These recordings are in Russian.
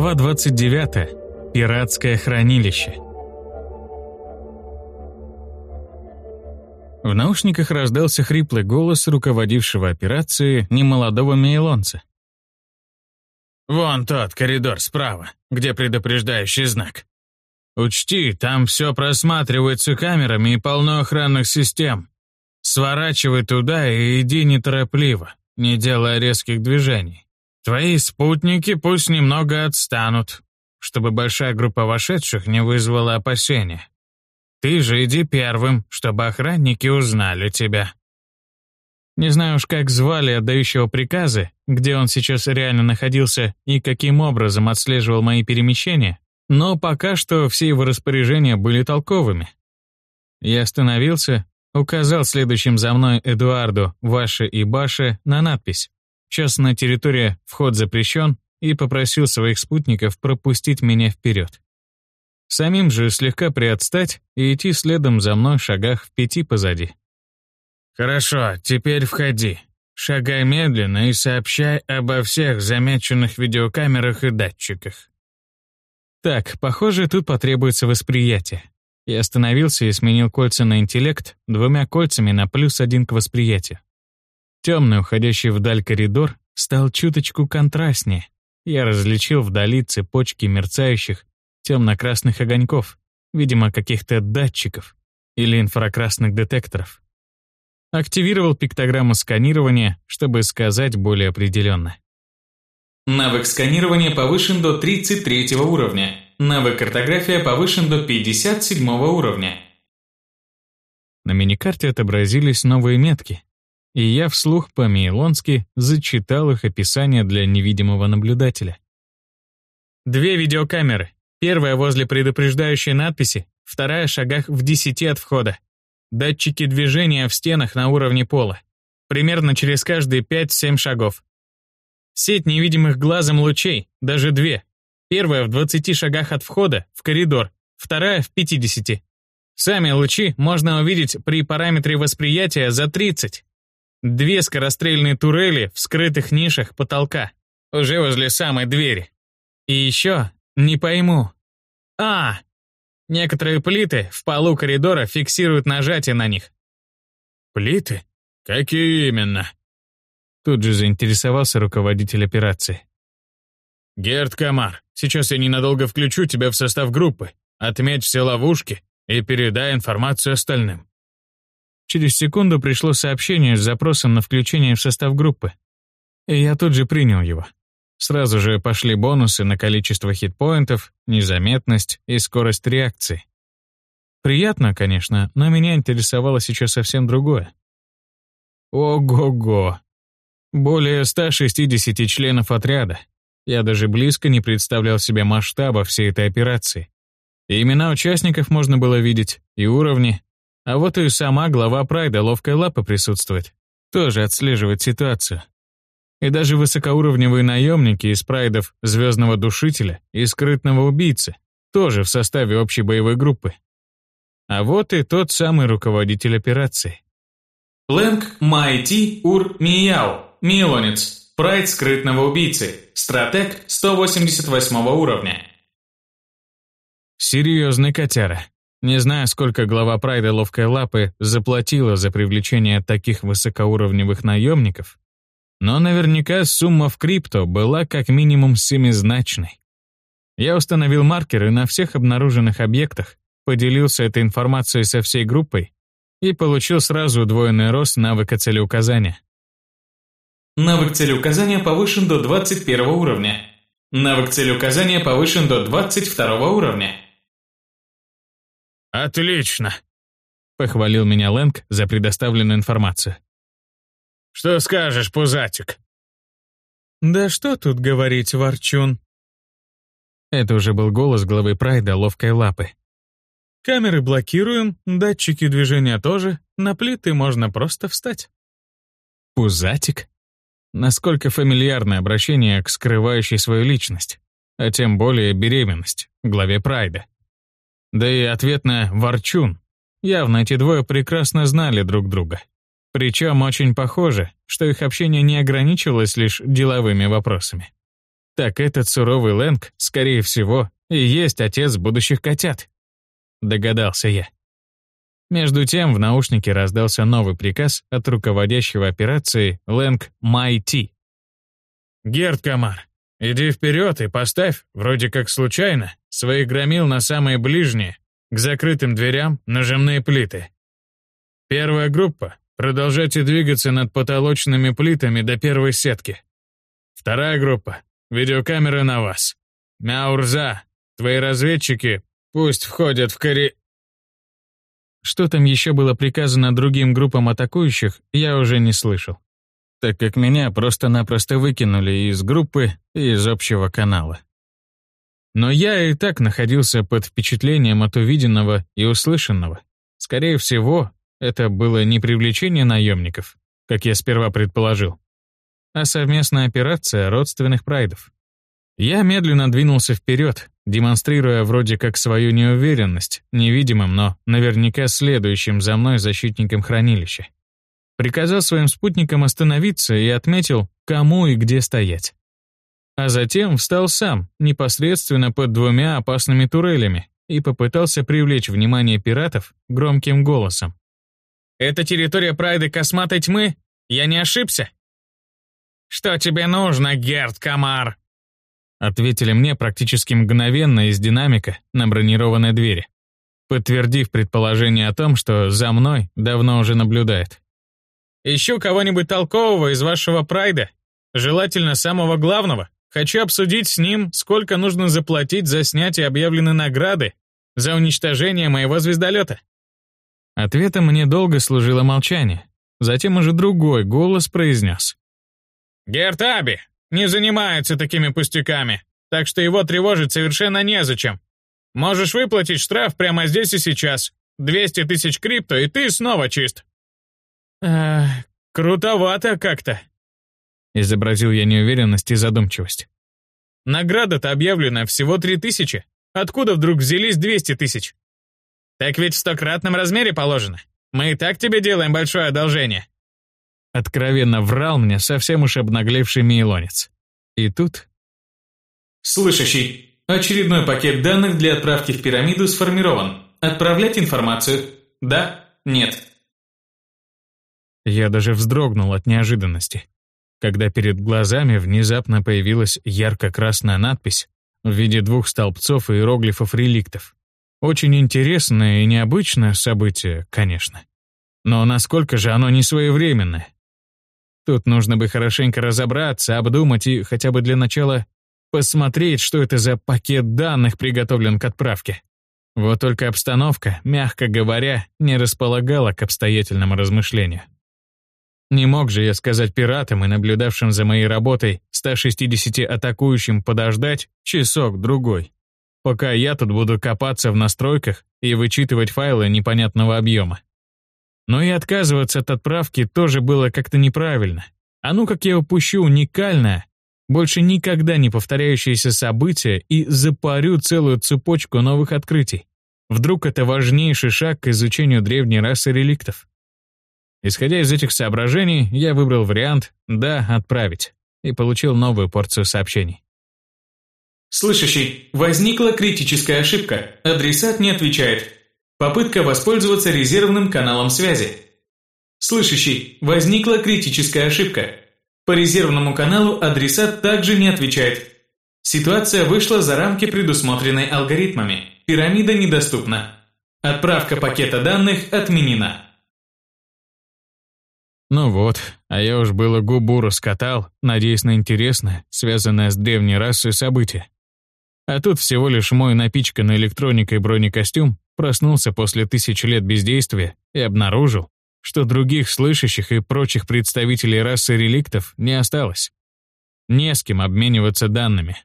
Глава 29. Пиратское хранилище. В наушниках раздался хриплый голос руководившего операции немолодого мейлонца. «Вон тот коридор справа, где предупреждающий знак. Учти, там все просматривается камерами и полно охранных систем. Сворачивай туда и иди неторопливо, не делая резких движений. Твои спутники пусть немного отстанут, чтобы большая группа вошедших не вызвала опасения. Ты же иди первым, чтобы охранники узнали тебя. Не знаю уж, как звали отдающего приказы, где он сейчас реально находился и каким образом отслеживал мои перемещения, но пока что все его распоряжения были толковыми. Я остановился, указал следующим за мной Эдуарду, Ваше и Баше на надпись Частная территория, вход запрещен, и попросил своих спутников пропустить меня вперед. Самим же слегка приотстать и идти следом за мной в шагах в пяти позади. «Хорошо, теперь входи. Шагай медленно и сообщай обо всех замеченных видеокамерах и датчиках». Так, похоже, тут потребуется восприятие. Я остановился и сменил кольца на интеллект двумя кольцами на плюс один к восприятию. Темный, уходящий вдаль коридор, стал чуточку контрастнее. Я различил вдали цепочки мерцающих темно-красных огоньков, видимо, каких-то датчиков или инфракрасных детекторов. Активировал пиктограмму сканирования, чтобы сказать более определенно. Навык сканирования повышен до 33 уровня. Навык картография повышен до 57 уровня. На миникарте отобразились новые метки, и я вслух по-мейлонски зачитал их описание для невидимого наблюдателя. Две видеокамеры. Первая возле предупреждающей надписи, вторая в шагах в десяти от входа. Датчики движения в стенах на уровне пола. Примерно через каждые 5-7 шагов. Сеть невидимых глазом лучей, даже две. Первая в 20 шагах от входа, в коридор, вторая в 50. Сами лучи можно увидеть при параметре восприятия за 30. Две скорострельные турели в скрытых нишах потолка, уже возле самой двери. И еще, не пойму. А, некоторые плиты в полу коридора фиксируют нажатие на них. Плиты? Какие именно? Тут же заинтересовался руководитель операции. Герд Камар, сейчас я ненадолго включу тебя в состав группы. Отметь все ловушки и передай информацию остальным. Через секунду пришло сообщение с запросом на включение в состав группы. И я тут же принял его. Сразу же пошли бонусы на количество хитпоинтов, незаметность и скорость реакции. Приятно, конечно, но меня интересовало сейчас совсем другое. Ого-го. Более 160 членов отряда. Я даже близко не представлял себе масштаба всей этой операции. И имена участников можно было видеть, и уровни, а вот и сама глава Прайда ловкой лапы присутствует. Тоже отслеживает ситуацию. И даже высокоуровневые наемники из прайдов Звездного Душителя и Скрытного Убийцы тоже в составе общей боевой группы. А вот и тот самый руководитель операции. Лэнг Майти Ур Мияу, Милонец, прайд Скрытного Убийцы, стратег 188 уровня. Серьезный котяра. Не знаю, сколько глава Прайда Ловкой Лапы заплатила за привлечение таких высокоуровневых наемников, но наверняка сумма в крипто была как минимум семизначной. Я установил маркеры на всех обнаруженных объектах, поделился этой информацией со всей группой и получил сразу удвоенный рост навыка целеуказания. Навык целеуказания повышен до 21 уровня. Навык целеуказания повышен до 22 уровня. «Отлично!» — похвалил меня Лэнг за предоставленную информацию. «Что скажешь, Пузатик?» «Да что тут говорить, Ворчун?» Это уже был голос главы Прайда ловкой лапы. «Камеры блокируем, датчики движения тоже, на плиты можно просто встать». «Пузатик?» Насколько фамильярное обращение к скрывающей свою личность, а тем более беременность, главе Прайда. Да и ответная «ворчун». Явно эти двое прекрасно знали друг друга. Причем очень похоже, что их общение не ограничивалось лишь деловыми вопросами. Так этот суровый Лэнг, скорее всего, и есть отец будущих котят. Догадался я. Между тем в наушнике раздался новый приказ от руководящего операции Лэнг Майти. «Герд Камар, иди вперед и поставь, вроде как случайно, своих громил на самые ближние, к закрытым дверям, нажимные плиты. Первая группа — продолжайте двигаться над потолочными плитами до первой сетки. Вторая группа — видеокамеры на вас. Мяурза, твои разведчики пусть входят в кори... Что там еще было приказано другим группам атакующих, я уже не слышал, так как меня просто-напросто выкинули из группы и из общего канала. Но я и так находился под впечатлением от увиденного и услышанного. Скорее всего, это было не привлечение наемников, как я сперва предположил, а совместная операция родственных прайдов. Я медленно двинулся вперед, демонстрируя вроде как свою неуверенность, невидимым, но наверняка следующим за мной защитником хранилища. Приказал своим спутникам остановиться и отметил, кому и где стоять. А затем встал сам, непосредственно под двумя опасными турелями, и попытался привлечь внимание пиратов громким голосом. «Это территория прайды косматой тьмы? Я не ошибся?» «Что тебе нужно, Герд Камар?» Ответили мне практически мгновенно из динамика на бронированной двери, подтвердив предположение о том, что за мной давно уже наблюдает. «Ищу кого-нибудь толкового из вашего прайда, желательно самого главного. Хочу обсудить с ним, сколько нужно заплатить за снятие объявленной награды за уничтожение моего звездолета». Ответом мне долго служило молчание. Затем уже другой голос произнес. «Гертаби, не занимается такими пустяками, так что его тревожить совершенно незачем. Можешь выплатить штраф прямо здесь и сейчас. 200 тысяч крипто, и ты снова чист. Э, крутовато как-то. Изобразил я неуверенность и задумчивость. Награда-то объявлена всего 3000. Откуда вдруг взялись 200 тысяч? Так ведь в стократном размере положено. Мы и так тебе делаем большое одолжение. Откровенно врал мне совсем уж обнаглевший мейлонец. И тут... Слышащий. Очередной пакет данных для отправки в пирамиду сформирован. Отправлять информацию. Да? Нет? Я даже вздрогнул от неожиданности, когда перед глазами внезапно появилась ярко-красная надпись в виде двух столбцов и иероглифов-реликтов. Очень интересное и необычное событие, конечно. Но насколько же оно не своевременное? Тут нужно бы хорошенько разобраться, обдумать и хотя бы для начала посмотреть, что это за пакет данных приготовлен к отправке. Вот только обстановка, мягко говоря, не располагала к обстоятельному размышлению. Не мог же я сказать пиратам и наблюдавшим за моей работой 160 атакующим подождать часок-другой, пока я тут буду копаться в настройках и вычитывать файлы непонятного объема. Но и отказываться от отправки тоже было как-то неправильно. А ну как я упущу уникальное, больше никогда не повторяющееся событие и запарю целую цепочку новых открытий. Вдруг это важнейший шаг к изучению древней расы реликтов. Исходя из этих соображений, я выбрал вариант «да, отправить» и получил новую порцию сообщений. Слышащий, возникла критическая ошибка. Адресат не отвечает. Попытка воспользоваться резервным каналом связи. Слышащий, возникла критическая ошибка. По резервному каналу адресат также не отвечает. Ситуация вышла за рамки, предусмотренной алгоритмами. Пирамида недоступна. Отправка пакета данных отменена. Ну вот, а я уж было губу раскатал, надеясь на интересное, связанное с древней расой событие. А тут всего лишь мой напичканный электроникой бронекостюм проснулся после тысяч лет бездействия и обнаружил, что других слышащих и прочих представителей расы реликтов не осталось. Не с кем обмениваться данными.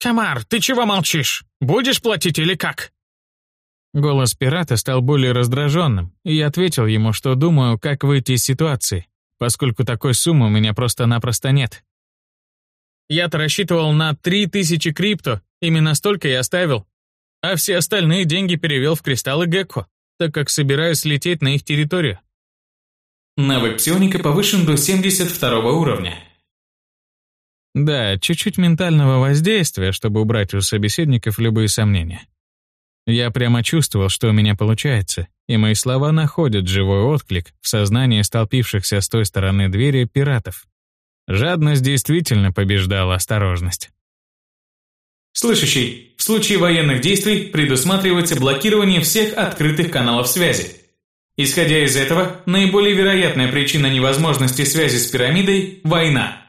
«Камар, ты чего молчишь? Будешь платить или как?» Голос пирата стал более раздраженным, и я ответил ему, что думаю, как выйти из ситуации, поскольку такой суммы у меня просто-напросто нет. Я-то рассчитывал на три тысячи крипто, именно столько я оставил. А все остальные деньги перевел в кристаллы Гекко, так как собираюсь лететь на их территорию. Навык псионика повышен до 72 уровня. Да, чуть-чуть ментального воздействия, чтобы убрать у собеседников любые сомнения. Я прямо чувствовал, что у меня получается, и мои слова находят живой отклик в сознании столпившихся с той стороны двери пиратов. Жадность действительно побеждала осторожность. Слышащий, в случае военных действий предусматривается блокирование всех открытых каналов связи. Исходя из этого, наиболее вероятная причина невозможности связи с пирамидой – война.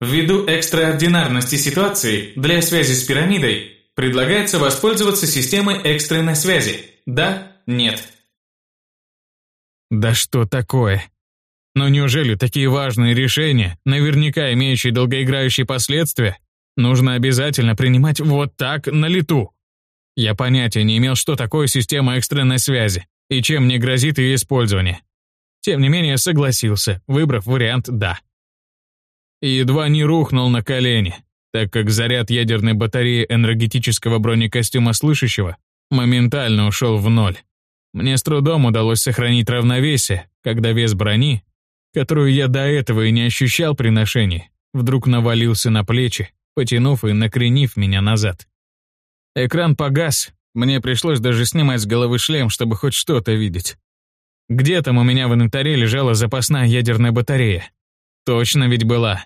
Ввиду экстраординарности ситуации, для связи с пирамидой предлагается воспользоваться системой экстренной связи. Да, нет. Да что такое? Но неужели такие важные решения, наверняка имеющие долгоиграющие последствия, нужно обязательно принимать вот так на лету? Я понятия не имел, что такое система экстренной связи и чем мне грозит ее использование. Тем не менее согласился, выбрав вариант «да» едва не рухнул на колени, так как заряд ядерной батареи энергетического бронекостюма слышащего моментально ушел в ноль. Мне с трудом удалось сохранить равновесие, когда вес брони, которую я до этого и не ощущал при ношении, вдруг навалился на плечи, потянув и накренив меня назад. Экран погас, мне пришлось даже снимать с головы шлем, чтобы хоть что-то видеть. Где там у меня в инвентаре лежала запасная ядерная батарея? Точно ведь была.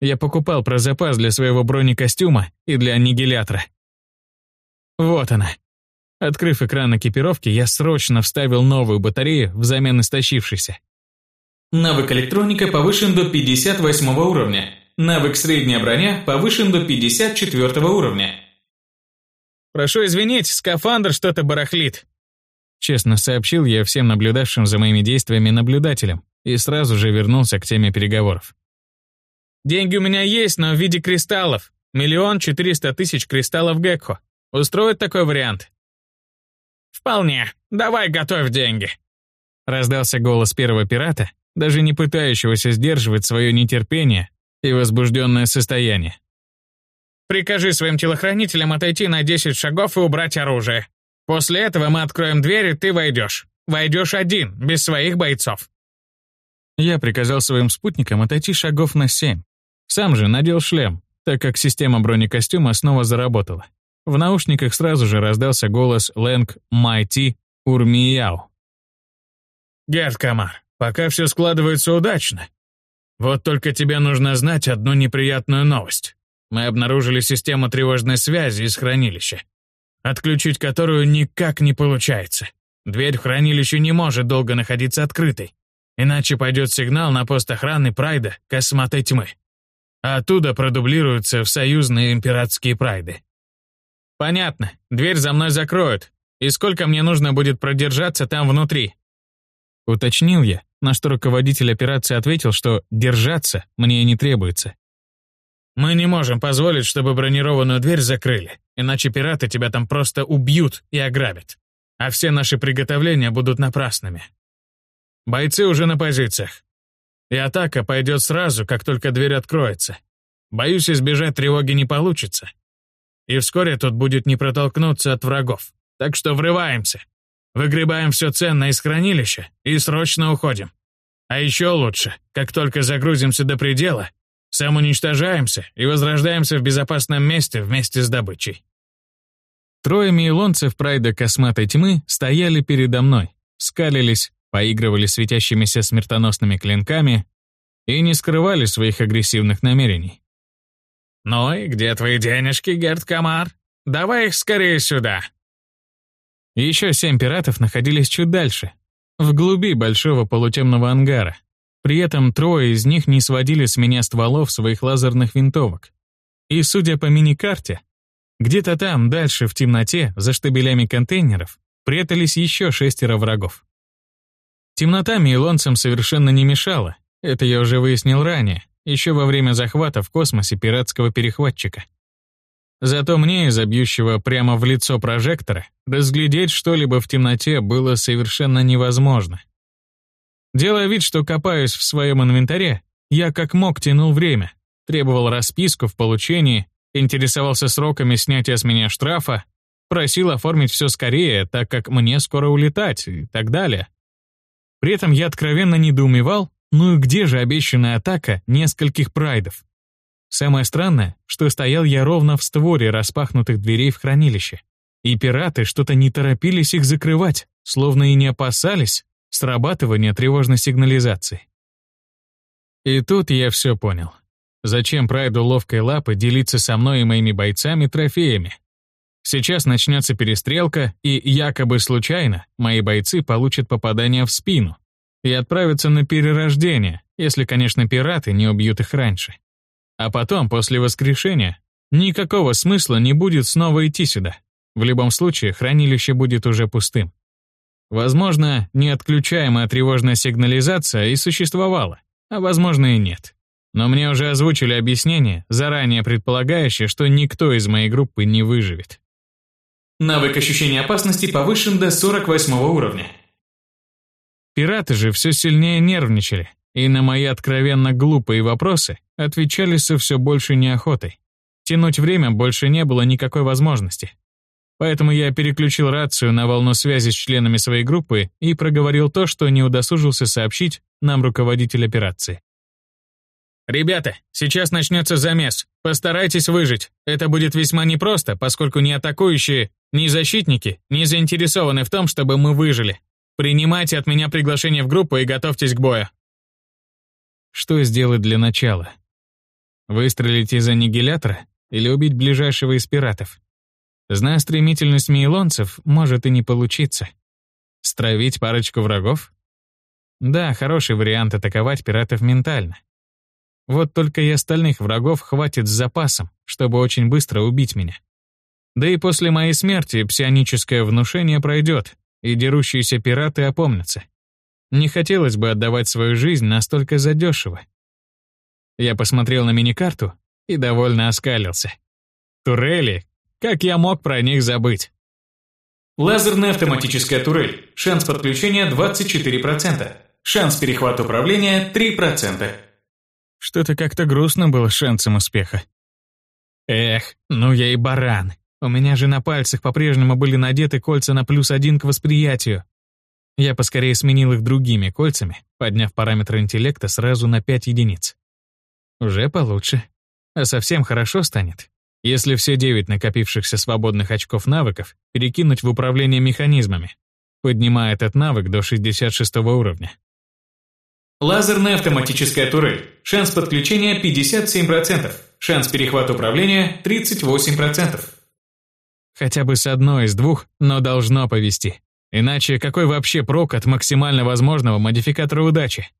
Я покупал про запас для своего бронекостюма и для аннигилятора. Вот она. Открыв экран экипировки, я срочно вставил новую батарею взамен истощившейся. Навык электроника повышен до 58 уровня. Навык средняя броня повышен до 54 уровня. «Прошу извинить, скафандр что-то барахлит», честно сообщил я всем наблюдавшим за моими действиями наблюдателям и сразу же вернулся к теме переговоров. «Деньги у меня есть, но в виде кристаллов. Миллион четыреста тысяч кристаллов Гекхо. Устроит такой вариант?» «Вполне. Давай готовь деньги», — раздался голос первого пирата, даже не пытающегося сдерживать свое нетерпение и возбужденное состояние. «Прикажи своим телохранителям отойти на 10 шагов и убрать оружие. После этого мы откроем дверь, и ты войдешь. Войдешь один, без своих бойцов. Я приказал своим спутникам отойти шагов на семь. Сам же надел шлем, так как система бронекостюма снова заработала. В наушниках сразу же раздался голос Лэнг Майти Урмияу. «Герд Камар, пока все складывается удачно. Вот только тебе нужно знать одну неприятную новость. Мы обнаружили систему тревожной связи из хранилища, отключить которую никак не получается. Дверь в хранилище не может долго находиться открытой. Иначе пойдет сигнал на пост охраны Прайда косматой тьмы. Оттуда продублируются в союзные императорские Прайды. Понятно, дверь за мной закроют. И сколько мне нужно будет продержаться там внутри? Уточнил я, на что руководитель операции ответил, что «держаться» мне не требуется. «Мы не можем позволить, чтобы бронированную дверь закрыли, иначе пираты тебя там просто убьют и ограбят. А все наши приготовления будут напрасными. Бойцы уже на позициях. И атака пойдет сразу, как только дверь откроется. Боюсь, избежать тревоги не получится. И вскоре тут будет не протолкнуться от врагов. Так что врываемся. Выгребаем все ценное из хранилища и срочно уходим. А еще лучше, как только загрузимся до предела, самоуничтожаемся и возрождаемся в безопасном месте вместе с добычей. Трое мейлонцев прайда косматой тьмы стояли передо мной, скалились, поигрывали светящимися смертоносными клинками и не скрывали своих агрессивных намерений. «Ну и где твои денежки, Герд Камар? Давай их скорее сюда!» Еще семь пиратов находились чуть дальше, в глуби большого полутемного ангара. При этом трое из них не сводили с меня стволов своих лазерных винтовок. И, судя по мини-карте, где-то там, дальше, в темноте, за штабелями контейнеров, прятались еще шестеро врагов. Темнота мейлонцам совершенно не мешала, это я уже выяснил ранее, еще во время захвата в космосе пиратского перехватчика. Зато мне, из прямо в лицо прожектора, разглядеть что-либо в темноте было совершенно невозможно. Делая вид, что копаюсь в своем инвентаре, я как мог тянул время, требовал расписку в получении, интересовался сроками снятия с меня штрафа, просил оформить все скорее, так как мне скоро улетать и так далее. При этом я откровенно недоумевал, ну и где же обещанная атака нескольких прайдов? Самое странное, что стоял я ровно в створе распахнутых дверей в хранилище. И пираты что-то не торопились их закрывать, словно и не опасались срабатывания тревожной сигнализации. И тут я все понял. Зачем Прайду ловкой лапы делиться со мной и моими бойцами трофеями? Сейчас начнется перестрелка, и якобы случайно мои бойцы получат попадание в спину и отправятся на перерождение, если, конечно, пираты не убьют их раньше. А потом, после воскрешения, никакого смысла не будет снова идти сюда. В любом случае, хранилище будет уже пустым. Возможно, неотключаемая тревожная сигнализация и существовала, а возможно и нет. Но мне уже озвучили объяснение, заранее предполагающее, что никто из моей группы не выживет. Навык ощущения опасности повышен до 48 уровня. Пираты же все сильнее нервничали, и на мои откровенно глупые вопросы отвечали со все большей неохотой. Тянуть время больше не было никакой возможности. Поэтому я переключил рацию на волну связи с членами своей группы и проговорил то, что не удосужился сообщить нам руководитель операции. «Ребята, сейчас начнется замес. Постарайтесь выжить. Это будет весьма непросто, поскольку ни атакующие, ни защитники не заинтересованы в том, чтобы мы выжили. Принимайте от меня приглашение в группу и готовьтесь к бою». Что сделать для начала? Выстрелить из аннигилятора или убить ближайшего из пиратов? Зная стремительность мейлонцев, может и не получиться. Стравить парочку врагов? Да, хороший вариант атаковать пиратов ментально. Вот только и остальных врагов хватит с запасом, чтобы очень быстро убить меня. Да и после моей смерти псионическое внушение пройдет, и дерущиеся пираты опомнятся. Не хотелось бы отдавать свою жизнь настолько задешево. Я посмотрел на миникарту и довольно оскалился. Турели, как я мог про них забыть? Лазерная автоматическая турель. Шанс подключения 24%. Шанс перехвата управления 3%. Что-то как-то грустно было шансом успеха. Эх, ну я и баран. У меня же на пальцах по-прежнему были надеты кольца на плюс один к восприятию. Я поскорее сменил их другими кольцами, подняв параметр интеллекта сразу на 5 единиц. Уже получше. А совсем хорошо станет, если все 9 накопившихся свободных очков навыков перекинуть в управление механизмами, поднимая этот навык до 66 уровня. Лазерная автоматическая турель. Шанс подключения 57%. Шанс перехвата управления 38%. Хотя бы с одной из двух, но должно повести. Иначе какой вообще прок от максимально возможного модификатора удачи?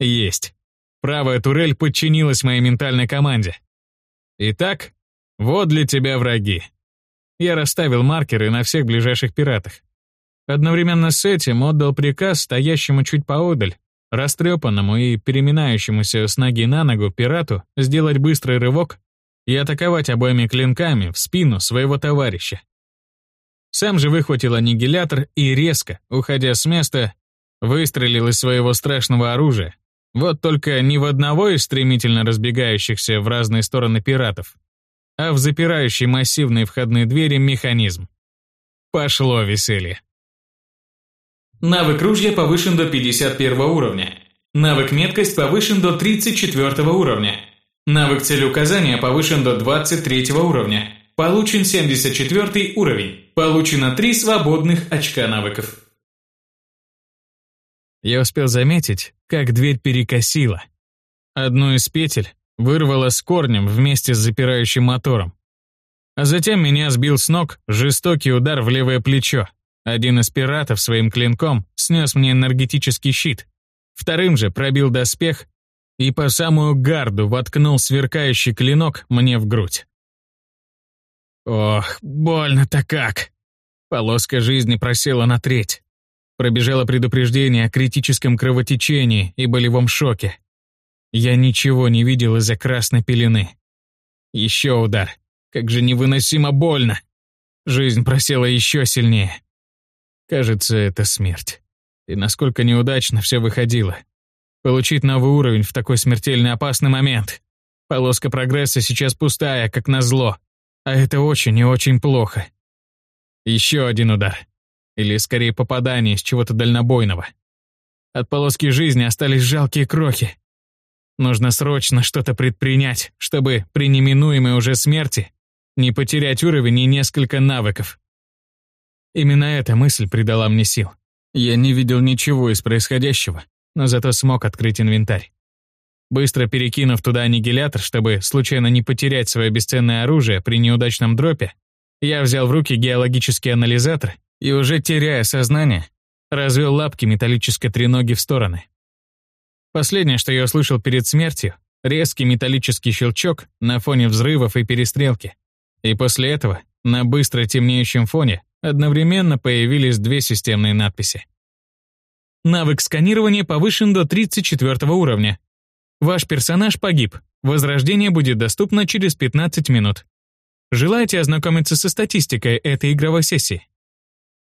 Есть. Правая турель подчинилась моей ментальной команде. Итак, вот для тебя враги. Я расставил маркеры на всех ближайших пиратах. Одновременно с этим отдал приказ стоящему чуть поодаль, растрепанному и переминающемуся с ноги на ногу пирату сделать быстрый рывок и атаковать обоими клинками в спину своего товарища. Сам же выхватил аннигилятор и резко, уходя с места, выстрелил из своего страшного оружия. Вот только не в одного из стремительно разбегающихся в разные стороны пиратов, а в запирающий массивные входные двери механизм. Пошло веселье. Навык ружья повышен до 51 уровня. Навык меткость повышен до 34 уровня. Навык целеуказания повышен до 23 уровня. Получен 74 уровень. Получено 3 свободных очка навыков. Я успел заметить, как дверь перекосила. Одну из петель вырвало с корнем вместе с запирающим мотором. А затем меня сбил с ног жестокий удар в левое плечо. Один из пиратов своим клинком снес мне энергетический щит. Вторым же пробил доспех и по самую гарду воткнул сверкающий клинок мне в грудь. Ох, больно-то как! Полоска жизни просела на треть. Пробежало предупреждение о критическом кровотечении и болевом шоке. Я ничего не видел из-за красной пелены. Еще удар. Как же невыносимо больно. Жизнь просела еще сильнее. Кажется, это смерть. И насколько неудачно все выходило. Получить новый уровень в такой смертельно опасный момент. Полоска прогресса сейчас пустая, как назло. А это очень и очень плохо. Еще один удар. Или скорее попадание из чего-то дальнобойного. От полоски жизни остались жалкие крохи. Нужно срочно что-то предпринять, чтобы при неминуемой уже смерти не потерять уровень и несколько навыков. Именно эта мысль придала мне сил. Я не видел ничего из происходящего, но зато смог открыть инвентарь. Быстро перекинув туда аннигилятор, чтобы случайно не потерять свое бесценное оружие при неудачном дропе, я взял в руки геологический анализатор и, уже теряя сознание, развел лапки металлической треноги в стороны. Последнее, что я услышал перед смертью, резкий металлический щелчок на фоне взрывов и перестрелки. И после этого на быстро темнеющем фоне одновременно появились две системные надписи. Навык сканирования повышен до 34 уровня. Ваш персонаж погиб. Возрождение будет доступно через 15 минут. Желаете ознакомиться со статистикой этой игровой сессии?